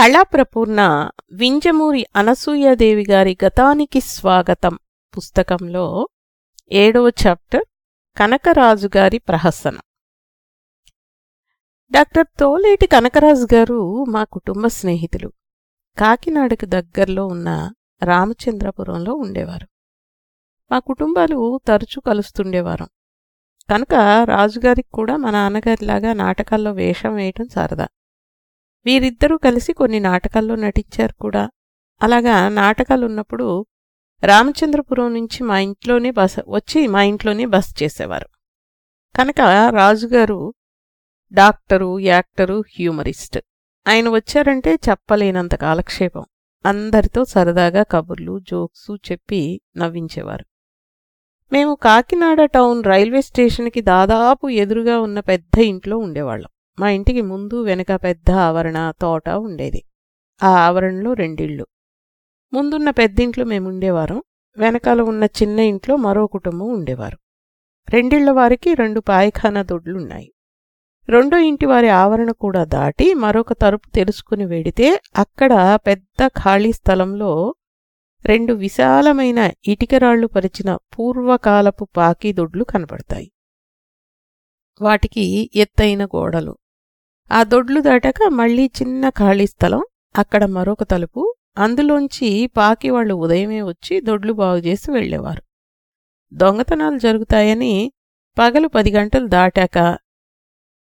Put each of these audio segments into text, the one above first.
కళాప్రపూర్ణ వింజమూరి అనసూయాదేవి గారి గతానికి స్వాగతం పుస్తకంలో ఏడవ చాప్టర్ కనకరాజు గారి ప్రహసనం. డాక్టర్ తోలేటి కనకరాజు గారు మా కుటుంబ స్నేహితులు. కాకినాడకు దగ్గరలో ఉన్న రామచంద్రపురంలో ఉండేవారు. మా కుటుంబాలు తరచూ కలుస్తుండేవారు. కనుక రాజుగారికి కూడా మా నాన్నగారిలాగా నాటకాల్లో వేషం వేయటం సరదా. వీరిద్దరూ కలిసి కొన్ని నాటకాల్లో నటించారు కూడా. అలాగా నాటకాలు ఉన్నప్పుడు రామచంద్రపురం నుంచి మా ఇంట్లోనే బస వచ్చి మా ఇంట్లోనే బస్ చేసేవారు. కనుక రాజుగారు డాక్టరు యాక్టరు హ్యూమరిస్ట్. ఆయన వచ్చారంటే చెప్పలేనంత కాలక్షేపం. అందరితో సరదాగా కబుర్లు జోక్సు చెప్పి నవ్వించేవారు. మేము కాకినాడ టౌన్ రైల్వే స్టేషన్కి దాదాపు ఎదురుగా ఉన్న పెద్ద ఇంట్లో ఉండేవాళ్ళం. మా ఇంటికి ముందు వెనక పెద్ద ఆవరణ తోట ఉండేది. ఆ ఆవరణలో రెండిళ్ళు. ముందున్న పెద్దింట్లో మేము ఉండేవారం. వెనకాల ఉన్న చిన్న ఇంట్లో మరో కుటుంబం ఉండేవారు. రెండిళ్ళ వారికి రెండు పాయఖానా దొడ్లున్నాయి. రెండో ఇంటి వారి ఆవరణ కూడా దాటి మరొక తలుపు తెలుసుకుని వెడితే అక్కడ పెద్ద ఖాళీ స్థలంలో రెండు విశాలమైన ఇటికరాళ్ళు పరిచిన పూర్వకాలపు పాకీ దొడ్లు కనబడతాయి. వాటికి ఎత్తైన గోడలు. ఆ దొడ్లు దాటాక మళ్ళీ చిన్న ఖాళీ స్థలం అక్కడ మరొక తలుపు అందులోంచి పాకి వాళ్ళు ఉదయమే వచ్చి దొడ్లు బాగుచేసి వెళ్ళేవారు దొంగతనాలు జరుగుతాయని పగలు పది గంటలు దాటాక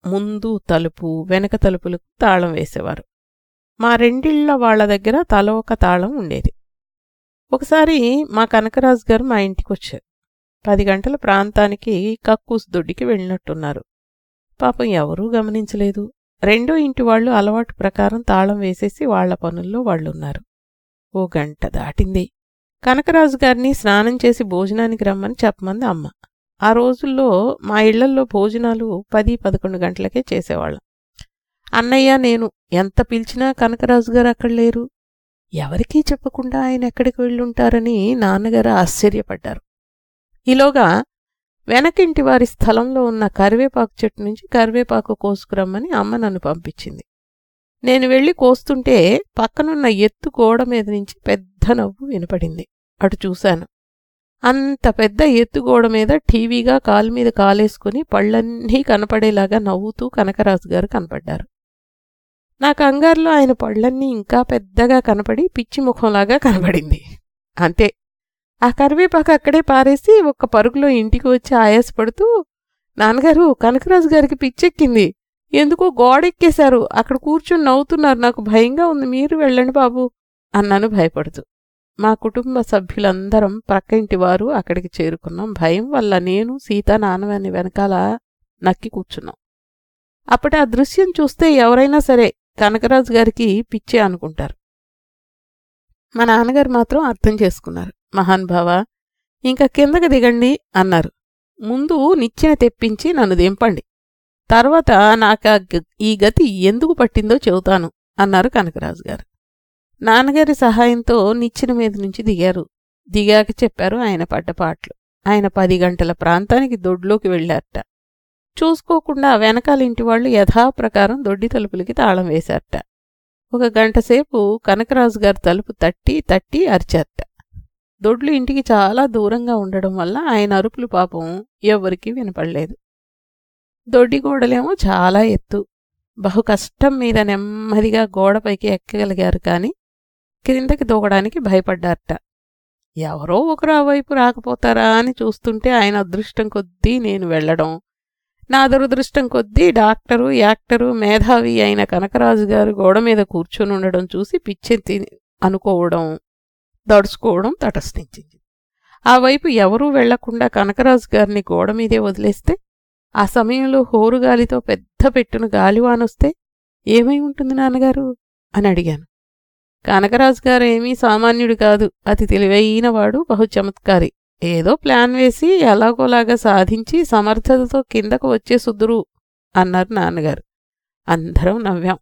ముందు తలుపు వెనక తలుపులకు తాళం వేసేవారు. మా రెండిళ్ళ వాళ్ళ దగ్గర తల ఒక తాళం ఉండేది. ఒకసారి మా కనకరాజు గారు మా ఇంటికొచ్చారు. పది గంటల ప్రాంతానికి కక్కూస్ దొడ్డికి వెళ్ళినట్టున్నారు. పాపం ఎవరూ గమనించలేదు. రెండో ఇంటి వాళ్ళు అలవాటు ప్రకారం తాళం వేసేసి వాళ్ళ పనుల్లో వాళ్ళున్నారు. ఓ గంట దాటింది. కనకరాజు గారిని స్నానం చేసి భోజనానికి రమ్మని చెప్పమంది అమ్మ. ఆ రోజుల్లో మా ఇళ్ళల్లో భోజనాలు పది పదకొండు గంటలకే చేసేవాళ్ళం. అన్నయ్య నేను ఎంత పిలిచినా కనకరాజు గారు అక్కడ లేరు. ఎవరికీ చెప్పకుండా ఆయన ఎక్కడికి వెళ్ళుంటారని నాన్నగారు ఆశ్చర్యపడ్డారు. ఈలోగా వెనకింటి వారి స్థలంలో ఉన్న కరివేపాకు చెట్టు నుంచి కరివేపాకు కోసుకురమ్మని అమ్మ నన్ను పంపించింది. నేను వెళ్ళి కోస్తుంటే పక్కనున్న ఎత్తు గోడ మీద నుంచి పెద్ద నవ్వు వినపడింది. అటు చూశాను. అంత పెద్ద ఎత్తు గోడ మీద టీవీగా కాలు మీద కాలేసుకుని పళ్ళన్నీ కనపడేలాగా నవ్వుతూ కనకరాజు గారు కనపడ్డారు. నా కంగారులో ఆయన పళ్ళన్నీ ఇంకా పెద్దగా కనపడి పిచ్చి ముఖంలాగా కనపడింది. అంతే. ఆ కరివేపాకు అక్కడే పారేసి ఒక్క పరుగులో ఇంటికి వచ్చి ఆయాసపడుతూ నాన్నగారు కనకరాజు గారికి పిచ్చెక్కింది. ఎందుకో గోడెక్కేశారు. అక్కడ కూర్చుని నవ్వుతున్నారు. నాకు భయంగా ఉంది. మీరు వెళ్ళండి బాబు అన్నాను భయపడుతూ. మా కుటుంబ సభ్యులందరం ప్రక్క ఇంటి వారు అక్కడికి చేరుకున్నాం. భయం వల్ల నేను సీత నాన్నవాని వెనకాల నక్కి కూర్చున్నాం. అప్పటి ఆ దృశ్యం చూస్తే ఎవరైనా సరే కనకరాజు గారికి పిచ్చే అనుకుంటారు. మా నాన్నగారు మాత్రం అర్థం చేసుకున్నారు. మహాన్భావ ఇంకా కిందకి దిగండి అన్నారు. ముందు నిచ్చెన తెప్పించి నన్ను దింపండి. తర్వాత నాకు ఈ గతి ఎందుకు పట్టిందో చెబుతాను అన్నారు కనకరాజు గారు. నాన్నగారి సహాయంతో నిచ్చెన మీద నుంచి దిగారు. దిగాక చెప్పారు ఆయన పడ్డ పాటలు. ఆయన పది గంటల ప్రాంతానికి దొడ్లోకి వెళ్ళారట. చూసుకోకుండా వెనకాల ఇంటి వాళ్ళు యథాప్రకారం దొడ్డి తలుపులకి తాళం వేశారట. ఒక గంటసేపు కనకరాజు గారు తలుపు తట్టి తట్టి అరిచారట. దొడ్లు ఇంటికి చాలా దూరంగా ఉండడం వల్ల ఆయన అరుపులు పాపం ఎవ్వరికీ వినపడలేదు. దొడ్డి గోడలేమో చాలా ఎత్తు. బహు కష్టం మీద నెమ్మదిగా గోడపైకి ఎక్కగలిగారు కాని క్రిందకి దూకడానికి భయపడ్డారట. ఎవరో ఒకరు ఆ వైపు రాకపోతారా అని చూస్తుంటే ఆయన అదృష్టం కొద్దీ నేను వెళ్ళడం నా దురదృష్టం కొద్దీ డాక్టరు యాక్టరు మేధావి అయిన కనకరాజు గారు గోడ మీద కూర్చొని ఉండడం చూసి పిచ్చెత్తి అనుకోవడం దడుచుకోవడం తటస్థించింది. ఆ వైపు ఎవరూ వెళ్ళకుండా కనకరాజు గారిని గోడ మీదే వదిలేస్తే ఆ సమయంలో హోరుగాలితో పెద్ద పెట్టును గాలివానొస్తే ఏమై ఉంటుంది నాన్నగారు? అని అడిగాను. కనకరాజు గారు ఏమీ సామాన్యుడు కాదు అతి తెలివైనవాడు బహు చమత్కారి. ఏదో ప్లాన్ వేసి ఎలాగోలాగా సాధించి సమర్థతతో కిందకు వచ్చే సుద్దురు అన్నారు నాన్నగారు. అందరం నవ్వాం.